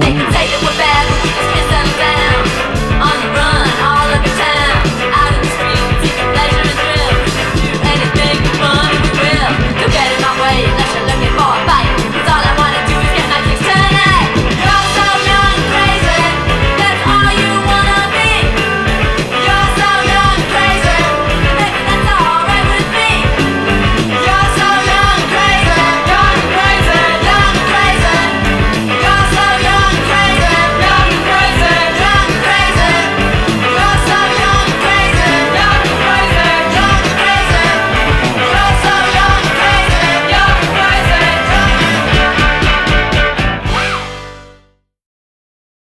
Take. can say you